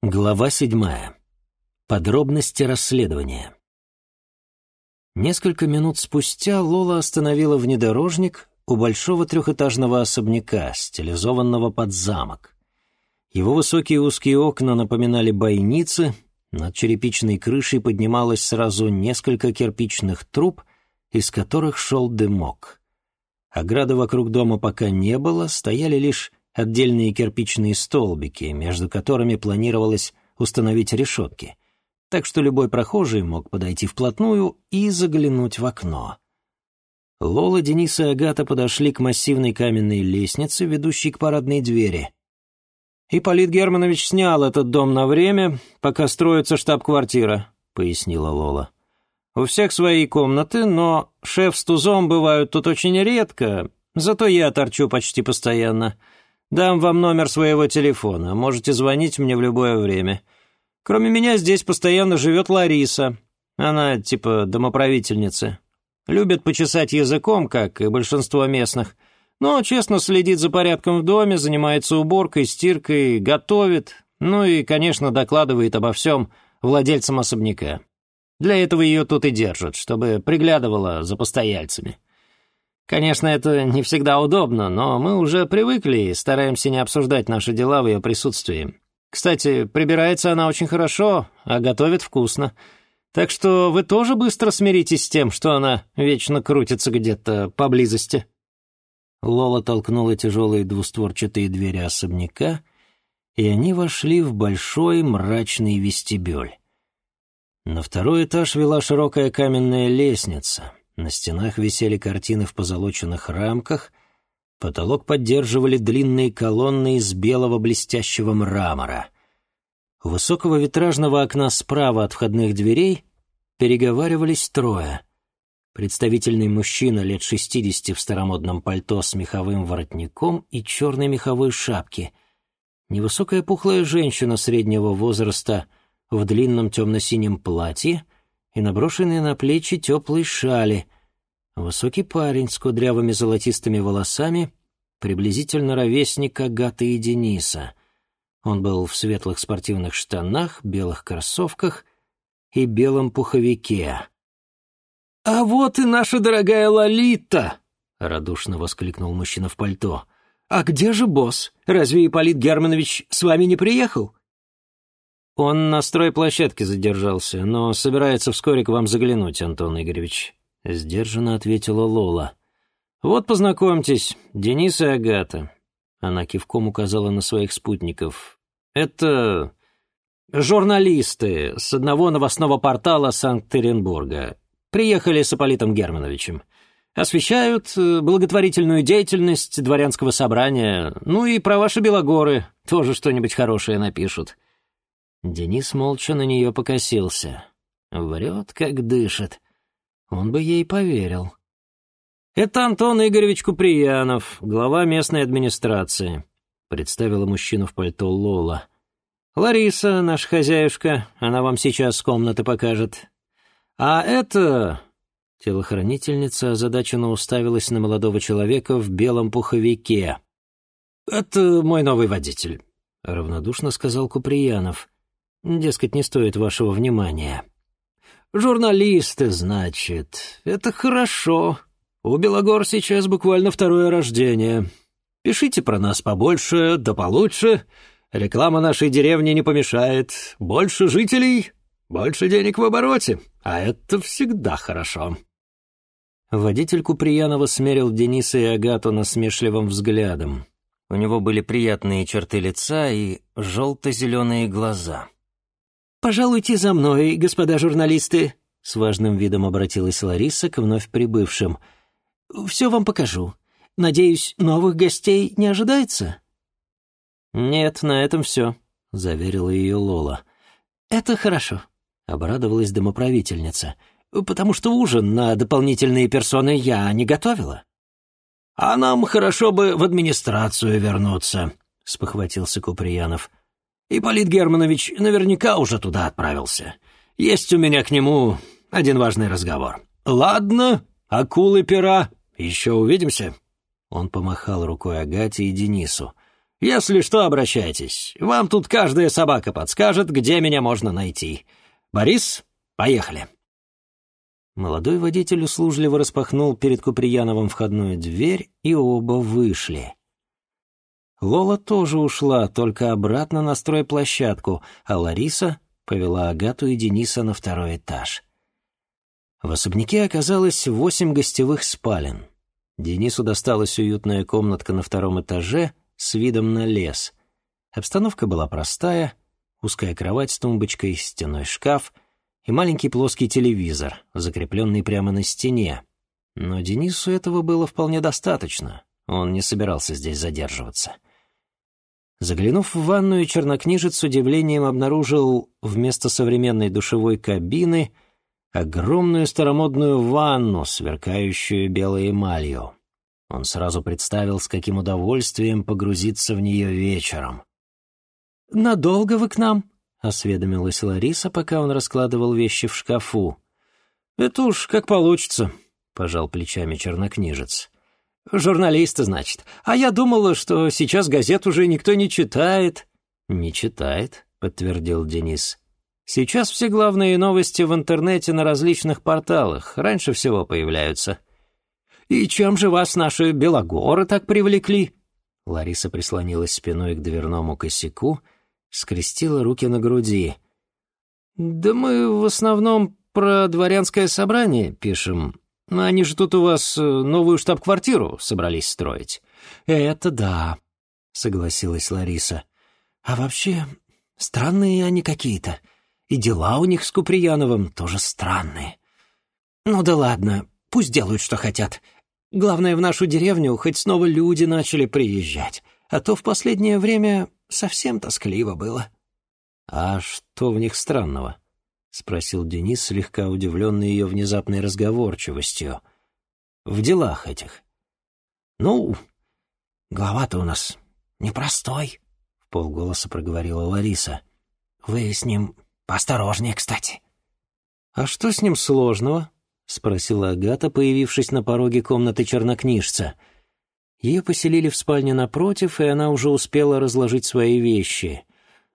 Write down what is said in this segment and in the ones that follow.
Глава седьмая. Подробности расследования. Несколько минут спустя Лола остановила внедорожник у большого трехэтажного особняка, стилизованного под замок. Его высокие узкие окна напоминали бойницы, над черепичной крышей поднималось сразу несколько кирпичных труб, из которых шел дымок. Ограды вокруг дома пока не было, стояли лишь отдельные кирпичные столбики, между которыми планировалось установить решетки, так что любой прохожий мог подойти вплотную и заглянуть в окно. Лола, Денис и Агата подошли к массивной каменной лестнице, ведущей к парадной двери. «Ипполит Германович снял этот дом на время, пока строится штаб-квартира», — пояснила Лола. «У всех свои комнаты, но шеф с тузом бывают тут очень редко, зато я торчу почти постоянно. Дам вам номер своего телефона, можете звонить мне в любое время. Кроме меня здесь постоянно живет Лариса. Она типа домоправительница. Любит почесать языком, как и большинство местных, но честно следит за порядком в доме, занимается уборкой, стиркой, готовит, ну и, конечно, докладывает обо всем владельцам особняка. Для этого ее тут и держат, чтобы приглядывала за постояльцами. Конечно, это не всегда удобно, но мы уже привыкли и стараемся не обсуждать наши дела в ее присутствии. Кстати, прибирается она очень хорошо, а готовит вкусно. Так что вы тоже быстро смиритесь с тем, что она вечно крутится где-то поблизости». Лола толкнула тяжелые двустворчатые двери особняка, и они вошли в большой мрачный вестибюль. На второй этаж вела широкая каменная лестница — на стенах висели картины в позолоченных рамках, потолок поддерживали длинные колонны из белого блестящего мрамора. У высокого витражного окна справа от входных дверей переговаривались трое. Представительный мужчина лет шестидесяти в старомодном пальто с меховым воротником и черной меховой шапке. Невысокая пухлая женщина среднего возраста в длинном темно-синем платье — и наброшенные на плечи теплые шали. Высокий парень с кудрявыми золотистыми волосами, приблизительно ровесник Агаты и Дениса. Он был в светлых спортивных штанах, белых кроссовках и белом пуховике. «А вот и наша дорогая Лолита!» — радушно воскликнул мужчина в пальто. «А где же босс? Разве Ипполит Германович с вами не приехал?» «Он на стройплощадке задержался, но собирается вскоре к вам заглянуть, Антон Игоревич», — сдержанно ответила Лола. «Вот познакомьтесь, Денис и Агата». Она кивком указала на своих спутников. «Это журналисты с одного новостного портала Санкт-Петербурга. Приехали с Аполитом Германовичем. Освещают э, благотворительную деятельность дворянского собрания, ну и про ваши Белогоры тоже что-нибудь хорошее напишут». Денис молча на нее покосился. Врет, как дышит. Он бы ей поверил. «Это Антон Игоревич Куприянов, глава местной администрации», — представила мужчину в пальто Лола. «Лариса, наша хозяюшка, она вам сейчас комнаты покажет. А это...» Телохранительница озадаченно уставилась на молодого человека в белом пуховике. «Это мой новый водитель», — равнодушно сказал Куприянов. Дескать, не стоит вашего внимания. Журналисты, значит. Это хорошо. У Белогор сейчас буквально второе рождение. Пишите про нас побольше, да получше. Реклама нашей деревни не помешает. Больше жителей, больше денег в обороте. А это всегда хорошо. Водитель Куприянова смерил Дениса и Агату насмешливым взглядом. У него были приятные черты лица и желто-зеленые глаза. «Пожалуйте за мной, господа журналисты», — с важным видом обратилась Лариса к вновь прибывшим. «Все вам покажу. Надеюсь, новых гостей не ожидается?» «Нет, на этом все», — заверила ее Лола. «Это хорошо», — обрадовалась домоправительница, «потому что ужин на дополнительные персоны я не готовила». «А нам хорошо бы в администрацию вернуться», — спохватился Куприянов. Ипполит Германович наверняка уже туда отправился. Есть у меня к нему один важный разговор. Ладно, акулы пера, еще увидимся». Он помахал рукой Агате и Денису. Если что, обращайтесь. Вам тут каждая собака подскажет, где меня можно найти. Борис, поехали». Молодой водитель услужливо распахнул перед Куприяновым входную дверь, и оба вышли. Лола тоже ушла, только обратно на стройплощадку, а Лариса повела Агату и Дениса на второй этаж. В особняке оказалось восемь гостевых спален. Денису досталась уютная комнатка на втором этаже с видом на лес. Обстановка была простая, узкая кровать с тумбочкой, стеной шкаф — и маленький плоский телевизор, закрепленный прямо на стене. Но Денису этого было вполне достаточно, он не собирался здесь задерживаться. Заглянув в ванную, чернокнижец с удивлением обнаружил вместо современной душевой кабины огромную старомодную ванну, сверкающую белой эмалью. Он сразу представил, с каким удовольствием погрузиться в нее вечером. «Надолго вы к нам?» — осведомилась Лариса, пока он раскладывал вещи в шкафу. «Это уж как получится», — пожал плечами чернокнижец. «Журналисты, значит. А я думала, что сейчас газет уже никто не читает». «Не читает», — подтвердил Денис. «Сейчас все главные новости в интернете на различных порталах. Раньше всего появляются». «И чем же вас наши белогоры так привлекли?» Лариса прислонилась спиной к дверному косяку — скрестила руки на груди. «Да мы в основном про дворянское собрание пишем. Они же тут у вас э, новую штаб-квартиру собрались строить». «Это да», — согласилась Лариса. «А вообще, странные они какие-то. И дела у них с Куприяновым тоже странные. Ну да ладно, пусть делают, что хотят. Главное, в нашу деревню хоть снова люди начали приезжать, а то в последнее время совсем тоскливо было». «А что в них странного?» — спросил Денис, слегка удивленный ее внезапной разговорчивостью. «В делах этих». «Ну, глава-то у нас непростой», — в полголоса проговорила Лариса. «Вы с ним поосторожнее, кстати». «А что с ним сложного?» — спросила Агата, появившись на пороге комнаты чернокнижца — ее поселили в спальне напротив, и она уже успела разложить свои вещи.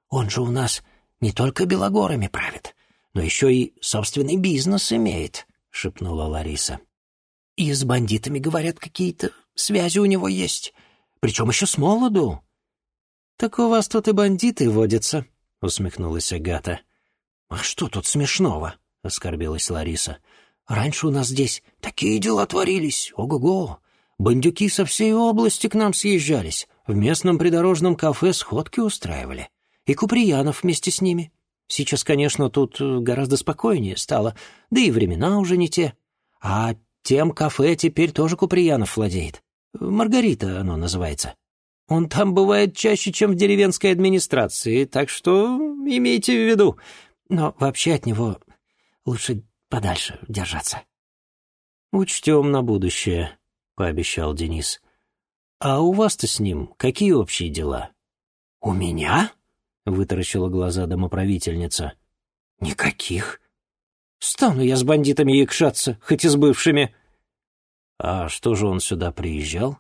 «Он же у нас не только белогорами правит, но еще и собственный бизнес имеет», — шепнула Лариса. «И с бандитами, говорят, какие-то связи у него есть, причем еще с молоду». «Так у вас тут и бандиты водятся», — усмехнулась Агата. «А что тут смешного?» — оскорбилась Лариса. «Раньше у нас здесь такие дела творились, ого-го!» Бандюки со всей области к нам съезжались, в местном придорожном кафе сходки устраивали. И Куприянов вместе с ними. Сейчас, конечно, тут э, гораздо спокойнее стало, да и времена уже не те. А тем кафе теперь тоже Куприянов владеет. Маргарита оно называется. Он там бывает чаще, чем в деревенской администрации, так что имейте в виду. Но вообще от него лучше подальше держаться. Учтем на будущее, — пообещал Денис. «А у вас-то с ним какие общие дела?» «У меня?» — вытаращила глаза домоправительница. «Никаких. Стану я с бандитами якшаться, хоть и с бывшими». «А что же он сюда приезжал?»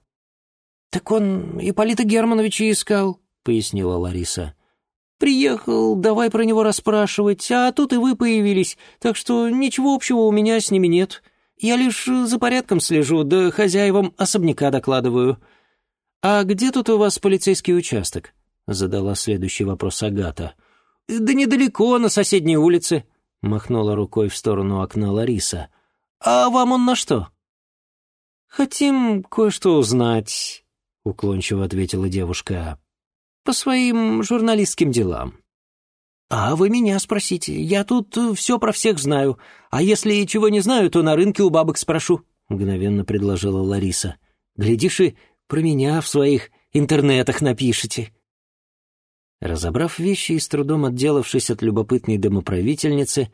«Так он Ипполита Германовича искал», — пояснила Лариса. «Приехал, давай про него расспрашивать, а тут и вы появились, так что ничего общего у меня с ними нет. Я лишь за порядком слежу, да хозяевам особняка докладываю. А где тут у вас полицейский участок? Задала следующий вопрос Агата. Да недалеко, на соседней улице, махнула рукой в сторону окна Лариса. А вам он на что? Хотим кое-что узнать, уклончиво ответила девушка. По своим журналистским делам. «А вы меня спросите. Я тут все про всех знаю. А если чего не знаю, то на рынке у бабок спрошу», — мгновенно предложила Лариса. «Глядишь, и про меня в своих интернетах напишите». Разобрав вещи и с трудом отделавшись от любопытной домоправительницы,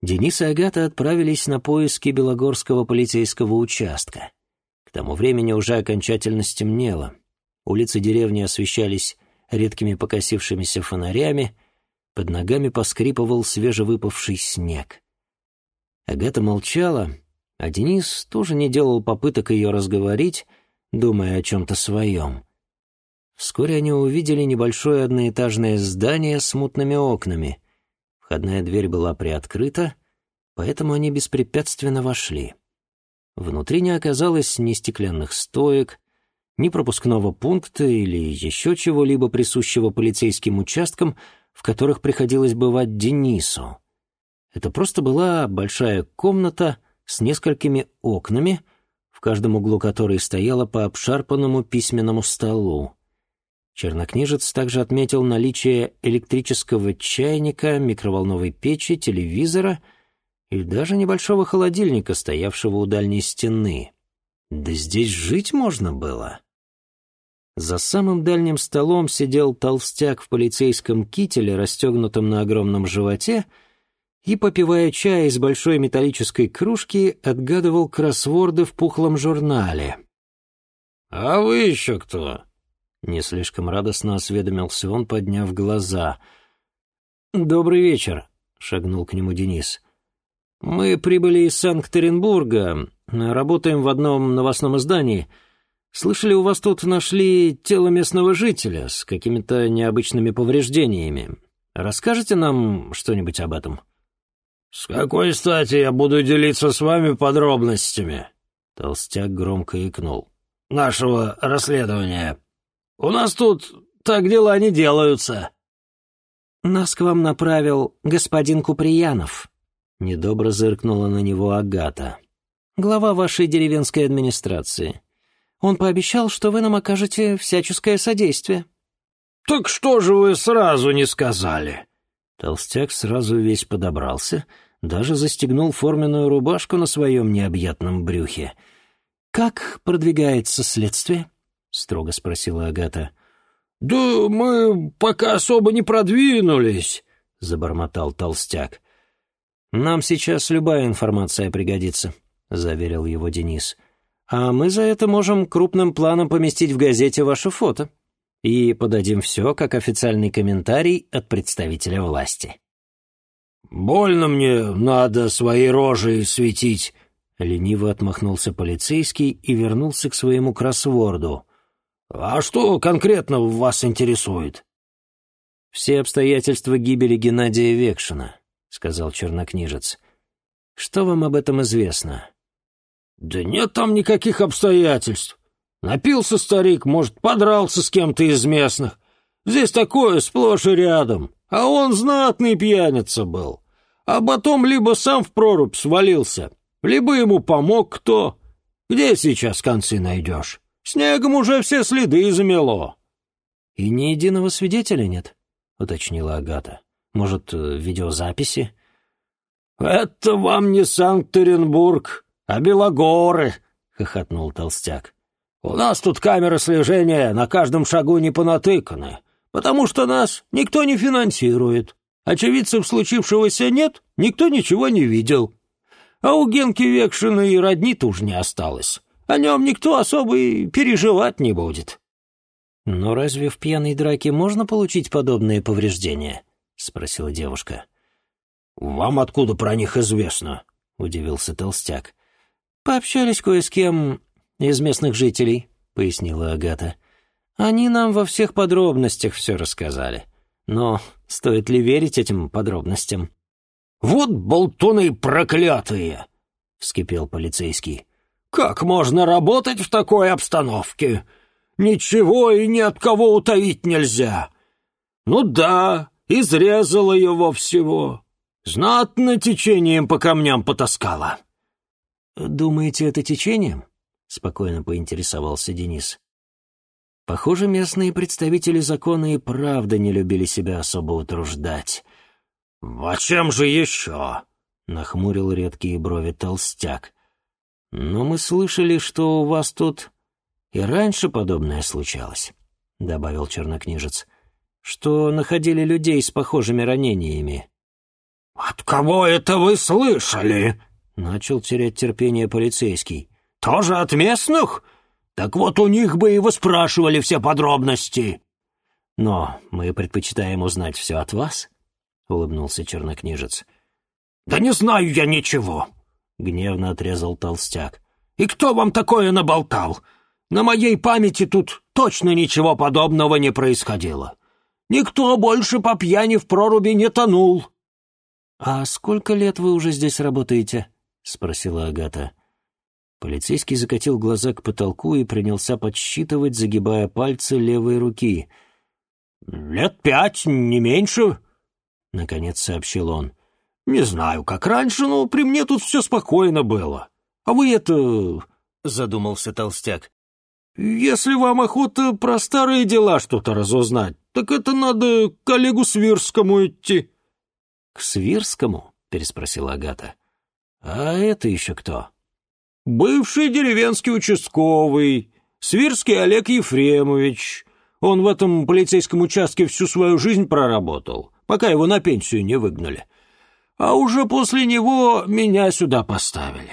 Денис и Агата отправились на поиски Белогорского полицейского участка. К тому времени уже окончательно стемнело. Улицы деревни освещались редкими покосившимися фонарями — под ногами поскрипывал свежевыпавший снег. Агата молчала, а Денис тоже не делал попыток ее разговорить, думая о чем-то своем. Вскоре они увидели небольшое одноэтажное здание с мутными окнами. Входная дверь была приоткрыта, поэтому они беспрепятственно вошли. Внутри не оказалось ни стеклянных стоек, ни пропускного пункта или еще чего-либо присущего полицейским участкам, в которых приходилось бывать Денису. Это просто была большая комната с несколькими окнами, в каждом углу которой стояла по обшарпанному письменному столу. Чернокнижец также отметил наличие электрического чайника, микроволновой печи, телевизора и даже небольшого холодильника, стоявшего у дальней стены. Да здесь жить можно было. За самым дальним столом сидел толстяк в полицейском кителе, расстегнутом на огромном животе, и, попивая чай из большой металлической кружки, отгадывал кроссворды в пухлом журнале. «А вы еще кто?» Не слишком радостно осведомился он, подняв глаза. «Добрый вечер», — шагнул к нему Денис. «Мы прибыли из Санкт-Петербурга, работаем в одном новостном издании. Слышали, у вас тут нашли тело местного жителя с какими-то необычными повреждениями. Расскажете нам что-нибудь об этом?» «С какой стати я буду делиться с вами подробностями?» Толстяк громко икнул. «Нашего расследования». У нас тут так дела не делаются». «Нас к вам направил господин Куприянов», — недобро зыркнула на него Агата. «Глава вашей деревенской администрации. Он пообещал, что вы нам окажете всяческое содействие». «Так что же вы сразу не сказали?» Толстяк сразу весь подобрался, даже застегнул форменную рубашку на своем необъятном брюхе. «Как продвигается следствие?» — строго спросила Агата. «Да мы пока особо не продвинулись», — забормотал толстяк. «Нам сейчас любая информация пригодится», — заверил его Денис. «А мы за это можем крупным планом поместить в газете ваше фото и подадим все как официальный комментарий от представителя власти». «Больно мне надо своей рожей светить», — лениво отмахнулся полицейский и вернулся к своему кроссворду — «А что конкретно вас интересует?» «Все обстоятельства гибели Геннадия Векшина», — сказал чернокнижец. «Что вам об этом известно?» «Да нет там никаких обстоятельств. Напился старик, может, подрался с кем-то из местных. Здесь такое сплошь и рядом. А он знатный пьяница был. А потом либо сам в прорубь свалился, либо ему помог кто. Где сейчас концы найдешь?» Снегом уже все следы замело». «И ни единого свидетеля нет?» — уточнила Агата. «Может, э, видеозаписи?» «Это вам не Санкт-Петербург, а Белогоры», — хохотнул толстяк. «У нас тут камеры слежения на каждом шагу не понатыканы, потому что нас никто не финансирует. Очевидцев случившегося нет, никто ничего не видел. А у Генки Векшина и родни-то уж не осталось. О нем никто особо и переживать не будет». «Но разве в пьяной драке можно получить подобные повреждения?» — спросила девушка. «Вам откуда про них известно?» — удивился толстяк. «Пообщались кое с кем из местных жителей», — пояснила Агата. «Они нам во всех подробностях все рассказали. Но стоит ли верить этим подробностям?» «Вот болтуны проклятые!» — вскипел полицейский. Как можно работать в такой обстановке? Ничего и ни от кого утаить нельзя. Ну да, изрезала его всего. Знатно течением по камням потаскала. «Думаете, это течением?» — спокойно поинтересовался Денис. Похоже, местные представители закона и правда не любили себя особо утруждать. «А чем же еще?» — нахмурил редкие брови толстяк. «Но мы слышали, что у вас тут и раньше подобное случалось», — добавил чернокнижец, «что находили людей с похожими ранениями». «От кого это вы слышали?» — начал терять терпение полицейский. «Тоже от местных? Так вот у них бы и выспрашивали все подробности». «Но мы предпочитаем узнать все от вас», — улыбнулся чернокнижец. «Да не знаю я ничего», гневно отрезал толстяк. «И кто вам такое наболтал? На моей памяти тут точно ничего подобного не происходило. Никто больше по пьяни в проруби не тонул». «А сколько лет вы уже здесь работаете?» — спросила Агата. Полицейский закатил глаза к потолку и принялся подсчитывать, загибая пальцы левой руки. «Лет пять, не меньше», — наконец сообщил он. «Не знаю, как раньше, но при мне тут все спокойно было. А вы это...» — задумался толстяк. «Если вам охота про старые дела что-то разузнать, так это надо к коллегу Свирскому идти». «К Свирскому?» — переспросила Агата. «А это еще кто?» Бывший деревенский участковый, Свирский Олег Ефремович. Он в этом полицейском участке всю свою жизнь проработал, пока его на пенсию не выгнали. А уже после него меня сюда поставили.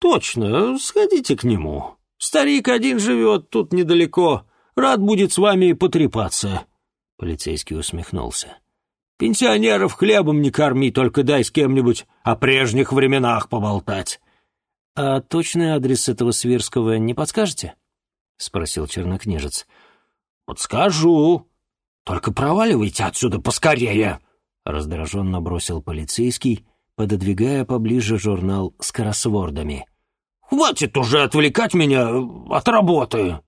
Точно, сходите к нему. Старик один живет тут недалеко. Рад будет с вами потрепаться. Полицейский усмехнулся. Пенсионеров хлебом не корми, только дай с кем-нибудь о прежних временах поболтать. «А точный адрес этого Свирского не подскажете?» — спросил чернокнижец. «Подскажу. Только проваливайте отсюда поскорее!» — раздраженно бросил полицейский, пододвигая поближе журнал с кроссвордами. «Хватит уже отвлекать меня от работы!»